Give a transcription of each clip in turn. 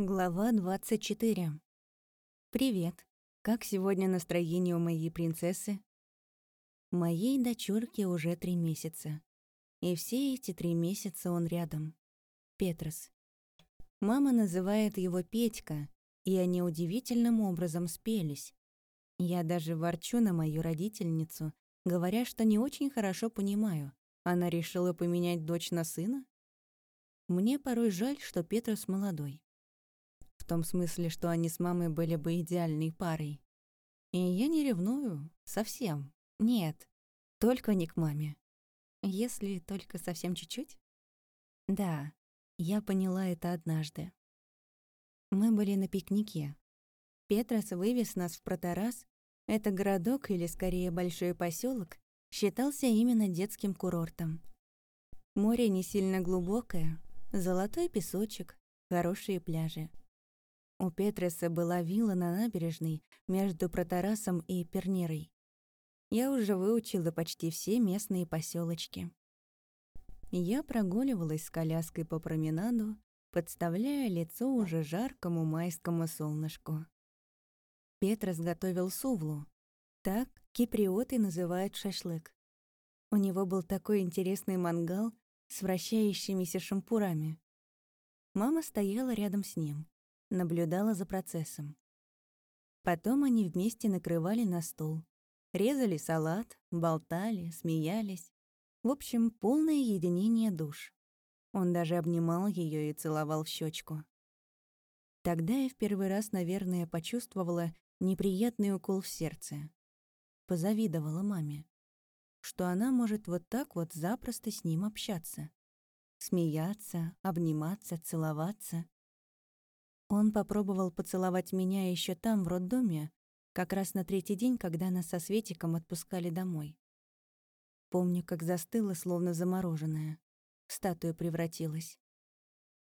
Глава 24. Привет. Как сегодня настроение у моей принцессы? Моей дочурке уже три месяца. И все эти три месяца он рядом. Петрос. Мама называет его Петька, и они удивительным образом спелись. Я даже ворчу на мою родительницу, говоря, что не очень хорошо понимаю. Она решила поменять дочь на сына? Мне порой жаль, что Петрос молодой. Том смысле, что они с мамой были бы идеальной парой. И я не ревную. Совсем. Нет. Только не к маме. Если только совсем чуть-чуть? Да, я поняла это однажды. Мы были на пикнике. Петрос вывез нас в Протарас. Это городок, или скорее большой поселок, считался именно детским курортом. Море не сильно глубокое, золотой песочек, хорошие пляжи. У Петреса была вилла на набережной между Протарасом и Пернерой. Я уже выучила почти все местные поселочки. Я прогуливалась с коляской по променаду, подставляя лицо уже жаркому майскому солнышку. Петрос готовил сувлу. Так киприоты называют шашлык. У него был такой интересный мангал с вращающимися шампурами. Мама стояла рядом с ним, наблюдала за процессом. Потом они вместе накрывали на стол, резали салат, болтали, смеялись. В общем, полное единение душ. Он даже обнимал ее и целовал в щечку. Тогда я в первый раз, наверное, почувствовала неприятный укол в сердце. Позавидовала маме, что она может вот так вот запросто с ним общаться. Смеяться, обниматься, целоваться. Он попробовал поцеловать меня еще там, в роддоме, как раз на третий день, когда нас со Светиком отпускали домой. Помню, как застыла, словно замороженная. В статую превратилась.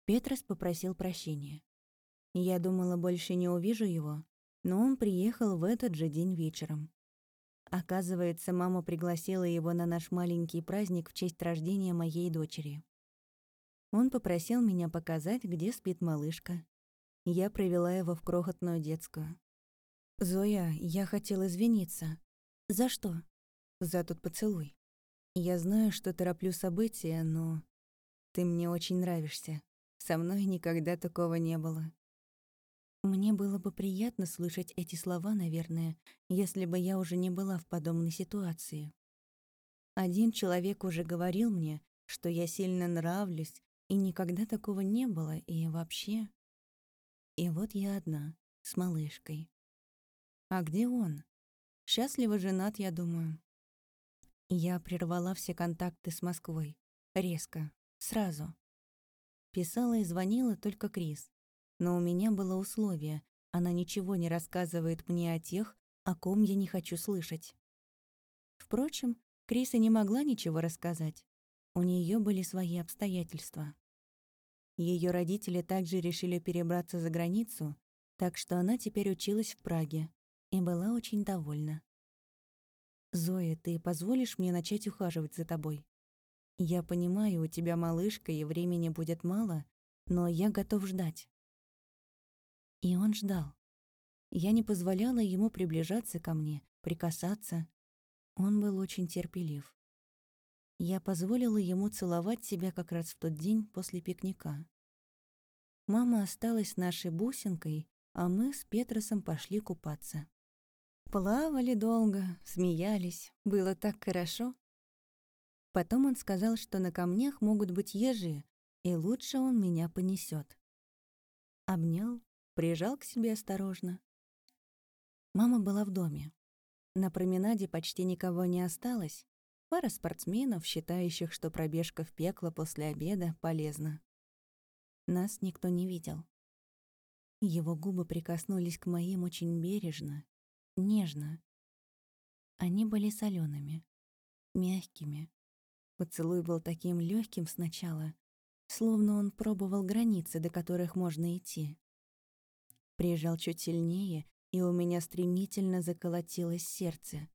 Петрос попросил прощения. Я думала, больше не увижу его, но он приехал в этот же день вечером. Оказывается, мама пригласила его на наш маленький праздник в честь рождения моей дочери. Он попросил меня показать, где спит малышка, я провела его в крохотную детскую. «Зоя, я хотел извиниться». «За что?» «За тот поцелуй. Я знаю, что тороплю события, но... Ты мне очень нравишься. Со мной никогда такого не было». Мне было бы приятно слышать эти слова, наверное, если бы я уже не была в подобной ситуации. Один человек уже говорил мне, что я сильно нравлюсь, и никогда такого не было, и вообще... И вот я одна, с малышкой. А где он? Счастливо женат, я думаю. Я прервала все контакты с Москвой. Резко. Сразу. Писала и звонила только Крис. Но у меня было условие. Она ничего не рассказывает мне о тех, о ком я не хочу слышать. Впрочем, Криса не могла ничего рассказать. У нее были свои обстоятельства. Ее родители также решили перебраться за границу, так что она теперь училась в Праге и была очень довольна. «Зоя, ты позволишь мне начать ухаживать за тобой? Я понимаю, у тебя малышка, и времени будет мало, но я готов ждать». И он ждал. Я не позволяла ему приближаться ко мне, прикасаться. Он был очень терпелив. Я позволила ему целовать себя как раз в тот день после пикника. Мама осталась нашей бусинкой, а мы с Петросом пошли купаться. Плавали долго, смеялись, было так хорошо. Потом он сказал, что на камнях могут быть ежи, и лучше он меня понесет. Обнял, прижал к себе осторожно. Мама была в доме. На променаде почти никого не осталось, Пара спортсменов, считающих, что пробежка в пекло после обеда полезна. Нас никто не видел. Его губы прикоснулись к моим очень бережно, нежно. Они были солеными, мягкими. Поцелуй был таким легким сначала, словно он пробовал границы, до которых можно идти. Прижал чуть сильнее, и у меня стремительно заколотилось сердце.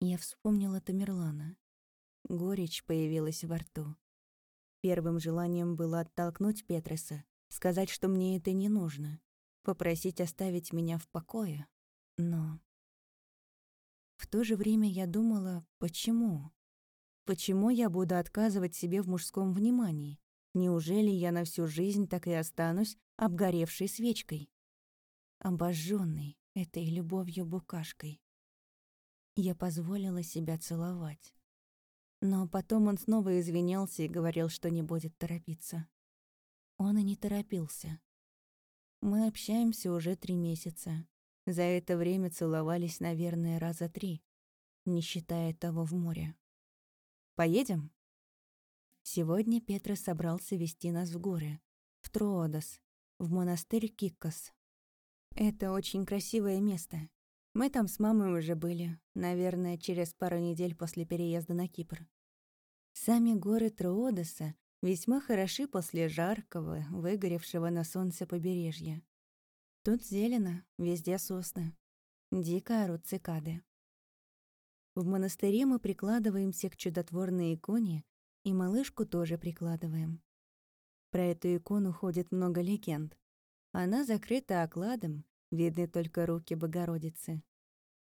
Я вспомнила Тамерлана. Горечь появилась во рту. Первым желанием было оттолкнуть Петреса, сказать, что мне это не нужно, попросить оставить меня в покое. Но... В то же время я думала, почему? Почему я буду отказывать себе в мужском внимании? Неужели я на всю жизнь так и останусь обгоревшей свечкой? Обожжённой этой любовью букашкой. Я позволила себя целовать. Но потом он снова извинялся и говорил, что не будет торопиться. Он и не торопился. Мы общаемся уже три месяца. За это время целовались, наверное, раза три, не считая того в море. «Поедем?» Сегодня Петра собрался вести нас в горы, в Троодос, в монастырь Киккос. Это очень красивое место. Мы там с мамой уже были, наверное, через пару недель после переезда на Кипр. Сами горы Троодоса весьма хороши после жаркого, выгоревшего на солнце побережья. Тут зелено, везде сосны. Дико орут цикады. В монастыре мы прикладываемся к чудотворной иконе, и малышку тоже прикладываем. Про эту икону ходит много легенд. Она закрыта окладом, видны только руки Богородицы.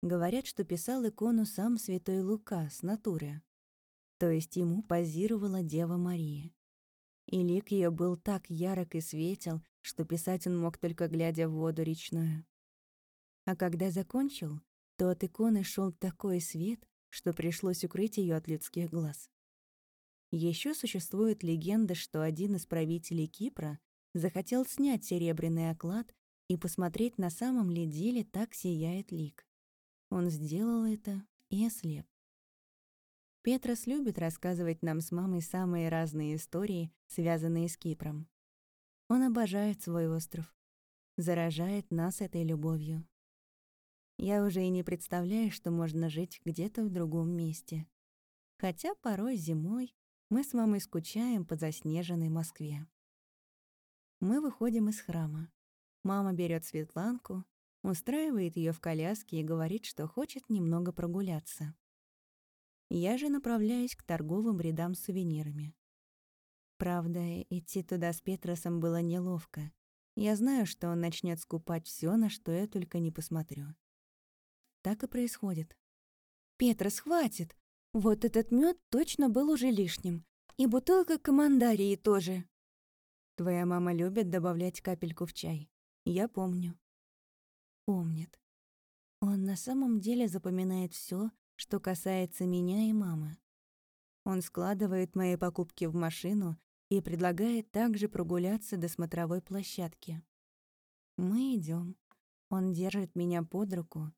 Говорят, что писал икону сам святой Лука с натуры. То есть ему позировала Дева Мария. И лик ее был так ярок и светел, что писать он мог только глядя в воду речную. А когда закончил, то от иконы шел такой свет, что пришлось укрыть ее от людских глаз. Еще существует легенда, что один из правителей Кипра захотел снять серебряный оклад и посмотреть, на самом ли деле так сияет лик. Он сделал это и ослеп. Петрос любит рассказывать нам с мамой самые разные истории, связанные с Кипром. Он обожает свой остров, заражает нас этой любовью. Я уже и не представляю, что можно жить где-то в другом месте. Хотя порой зимой мы с мамой скучаем по заснеженной Москве. Мы выходим из храма. Мама берет Светланку, устраивает ее в коляске и говорит, что хочет немного прогуляться. Я же направляюсь к торговым рядам с сувенирами. Правда, идти туда с Петросом было неловко. Я знаю, что он начнет скупать все, на что я только не посмотрю. Так и происходит. «Петрос, хватит! Вот этот мед точно был уже лишним. И бутылка командарии тоже». Твоя мама любит добавлять капельку в чай. Я помню. Помнит. Он на самом деле запоминает все, что касается меня и мамы. Он складывает мои покупки в машину и предлагает также прогуляться до смотровой площадки. Мы идем. Он держит меня под руку,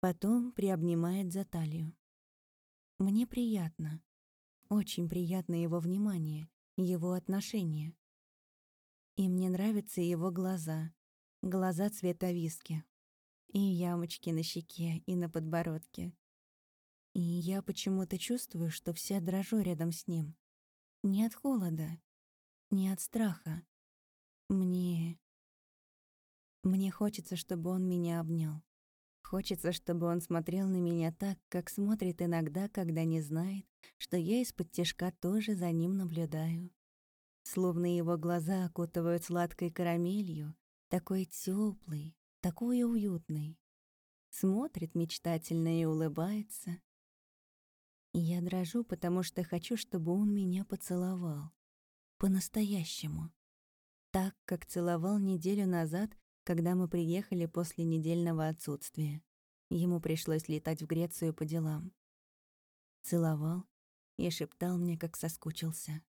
потом приобнимает за талию. Мне приятно. Очень приятно его внимание, его отношение. И мне нравятся его глаза, глаза цвета виски. И ямочки на щеке и на подбородке. И я почему-то чувствую, что вся дрожу рядом с ним. Не от холода, не от страха. Мне... Мне хочется, чтобы он меня обнял. Хочется, чтобы он смотрел на меня так, как смотрит иногда, когда не знает, что я из-под тяжка тоже за ним наблюдаю. Словно его глаза окутывают сладкой карамелью, такой теплый, такой уютный. Смотрит мечтательно и улыбается. я дрожу, потому что хочу, чтобы он меня поцеловал. По-настоящему. Так, как целовал неделю назад, когда мы приехали после недельного отсутствия. Ему пришлось летать в Грецию по делам. Целовал и шептал мне, как соскучился.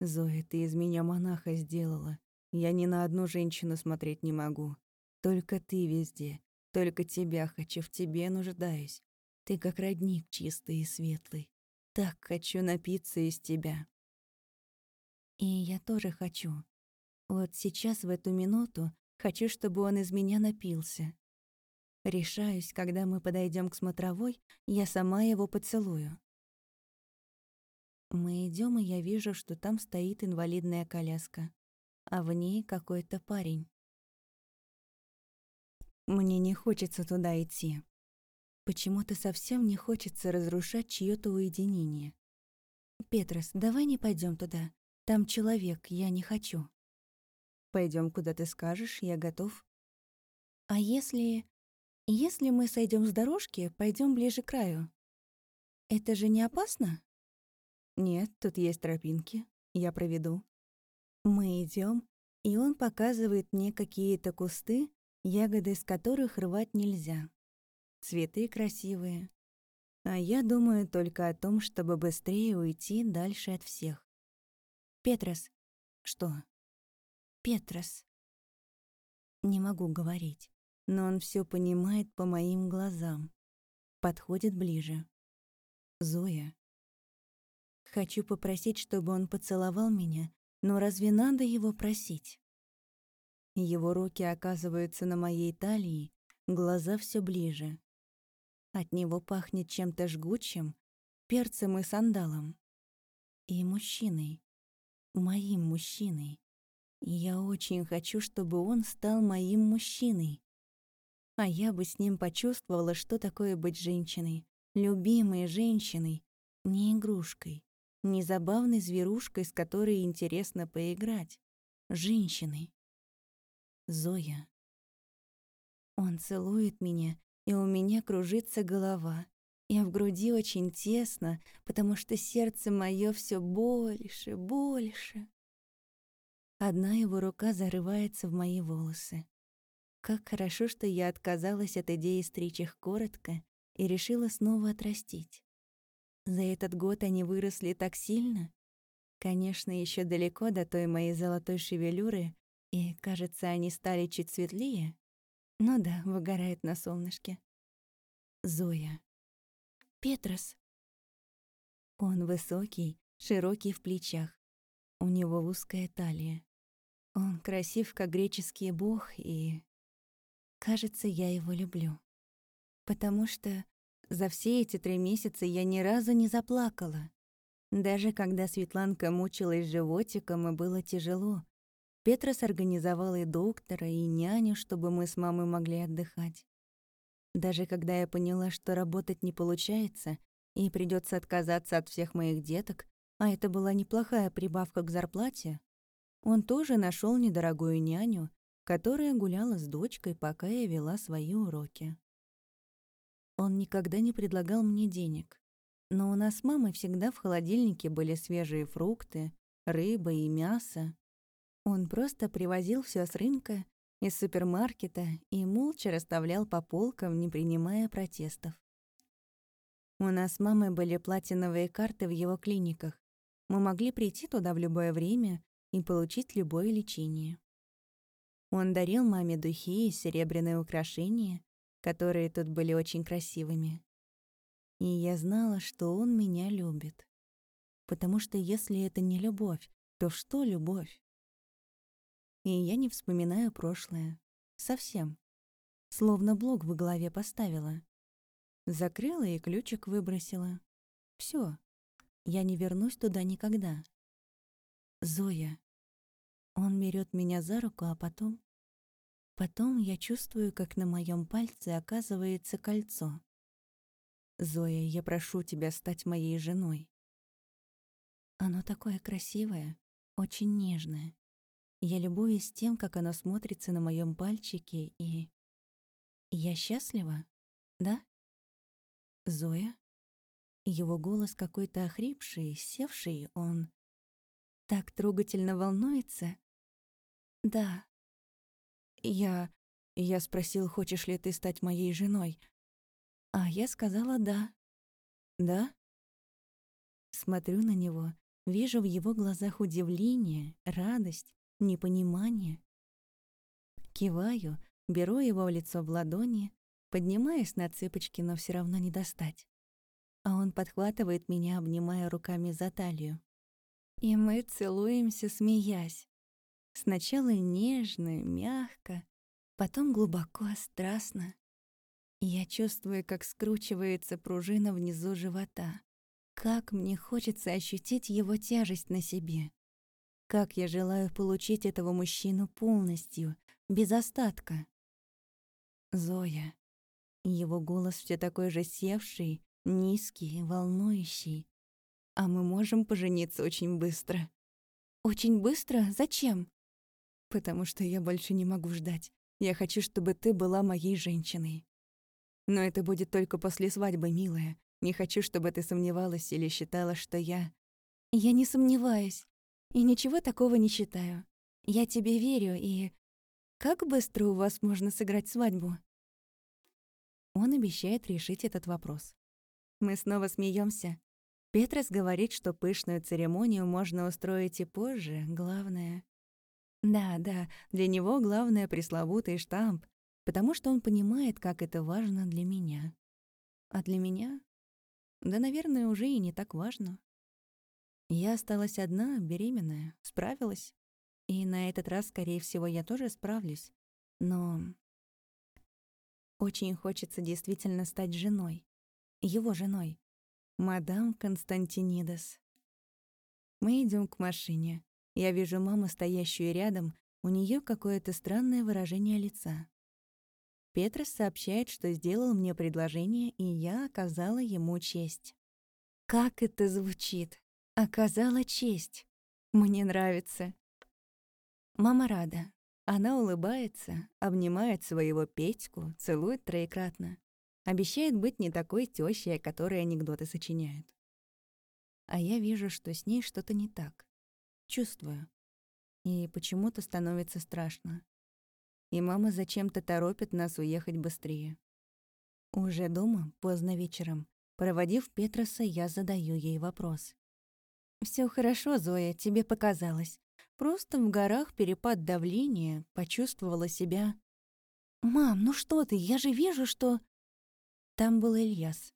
«Зоя, ты из меня монаха сделала. Я ни на одну женщину смотреть не могу. Только ты везде. Только тебя хочу, в тебе нуждаюсь. Ты как родник чистый и светлый. Так хочу напиться из тебя». И я тоже хочу. Вот сейчас, в эту минуту, хочу, чтобы он из меня напился. Решаюсь, когда мы подойдем к смотровой, я сама его поцелую. Мы идем, и я вижу, что там стоит инвалидная коляска, а в ней какой-то парень. Мне не хочется туда идти. Почему-то совсем не хочется разрушать чьё-то уединение. «Петрос, давай не пойдем туда. Там человек, я не хочу». Пойдем, куда ты скажешь, я готов. А если... Если мы сойдем с дорожки, пойдем ближе к краю? Это же не опасно? Нет, тут есть тропинки. Я проведу. Мы идем, и он показывает мне какие-то кусты, ягоды из которых рвать нельзя. Цветы красивые. А я думаю только о том, чтобы быстрее уйти дальше от всех. Петрос. Что? Петрос. Не могу говорить, но он все понимает по моим глазам. Подходит ближе. Зоя. Хочу попросить, чтобы он поцеловал меня, но разве надо его просить? Его руки оказываются на моей талии, глаза все ближе. От него пахнет чем-то жгучим, перцем и сандалом. И мужчиной. Моим мужчиной. я очень хочу, чтобы он стал моим мужчиной. А я бы с ним почувствовала, что такое быть женщиной. Любимой женщиной. Не игрушкой. Не забавной зверушкой, с которой интересно поиграть. Женщиной. Зоя. Он целует меня, и у меня кружится голова. Я в груди очень тесно, потому что сердце мое все больше, больше. Одна его рука зарывается в мои волосы. Как хорошо, что я отказалась от идеи стричь их коротко и решила снова отрастить. За этот год они выросли так сильно. Конечно, еще далеко до той моей золотой шевелюры, и, кажется, они стали чуть светлее, ну да, выгорает на солнышке. Зоя. Петрос. Он высокий, широкий в плечах. У него узкая талия. Он красив, как греческий бог, и... Кажется, я его люблю. Потому что за все эти три месяца я ни разу не заплакала. Даже когда Светланка мучилась животиком и было тяжело, Петрос организовал и доктора, и няню, чтобы мы с мамой могли отдыхать. Даже когда я поняла, что работать не получается, и придется отказаться от всех моих деток, а это была неплохая прибавка к зарплате, он тоже нашел недорогую няню, которая гуляла с дочкой, пока я вела свои уроки. Он никогда не предлагал мне денег, но у нас с мамой всегда в холодильнике были свежие фрукты, рыба и мясо, он просто привозил все с рынка, из супермаркета и молча расставлял по полкам, не принимая протестов. У нас с мамой были платиновые карты в его клиниках. Мы могли прийти туда в любое время и получить любое лечение. Он дарил маме духи и серебряные украшения, которые тут были очень красивыми. И я знала, что он меня любит. Потому что если это не любовь, то что любовь? И я не вспоминаю прошлое. Совсем. Словно блок в голове поставила. Закрыла и ключик выбросила. Все. Я не вернусь туда никогда. Зоя. Он берет меня за руку, а потом... Потом я чувствую, как на моем пальце оказывается кольцо. Зоя, я прошу тебя стать моей женой. Оно такое красивое, очень нежное. Я любуюсь тем, как оно смотрится на моем пальчике, и... Я счастлива, да? Зоя? Его голос какой-то охрипший, севший, он... Так трогательно волнуется. Да. Я... Я спросил, хочешь ли ты стать моей женой. А я сказала «да». «Да?» Смотрю на него, вижу в его глазах удивление, радость, непонимание. Киваю, беру его лицо в ладони, поднимаюсь на цыпочки, но все равно не достать. А он подхватывает меня, обнимая руками за талию. И мы целуемся, смеясь. Сначала нежно, мягко, потом глубоко, страстно. Я чувствую, как скручивается пружина внизу живота. Как мне хочется ощутить его тяжесть на себе. Как я желаю получить этого мужчину полностью, без остатка. Зоя. Его голос все такой же севший, низкий, волнующий. А мы можем пожениться очень быстро. Очень быстро? Зачем? потому что я больше не могу ждать. Я хочу, чтобы ты была моей женщиной. Но это будет только после свадьбы, милая. Не хочу, чтобы ты сомневалась или считала, что я... Я не сомневаюсь. И ничего такого не считаю. Я тебе верю, и... Как быстро у вас можно сыграть свадьбу? Он обещает решить этот вопрос. Мы снова смеемся. Петрос говорит, что пышную церемонию можно устроить и позже, главное... Да, да, для него главное пресловутый штамп, потому что он понимает, как это важно для меня. А для меня? Да, наверное, уже и не так важно. Я осталась одна, беременная, справилась. И на этот раз, скорее всего, я тоже справлюсь. Но очень хочется действительно стать женой. Его женой. Мадам Константинидес. Мы идем к машине. Я вижу маму, стоящую рядом. У нее какое-то странное выражение лица. Петрос сообщает, что сделал мне предложение, и я оказала ему честь. Как это звучит? Оказала честь. Мне нравится. Мама рада. Она улыбается, обнимает своего Петьку, целует троекратно. Обещает быть не такой тёщей, которой анекдоты сочиняют. А я вижу, что с ней что-то не так. Чувствую. И почему-то становится страшно и мама зачем-то торопит нас уехать быстрее. Уже дома, поздно вечером, проводив Петроса, я задаю ей вопрос. Все хорошо, Зоя, тебе показалось. Просто в горах перепад давления, почувствовала себя... «Мам, ну что ты, я же вижу, что...» Там был Ильяс.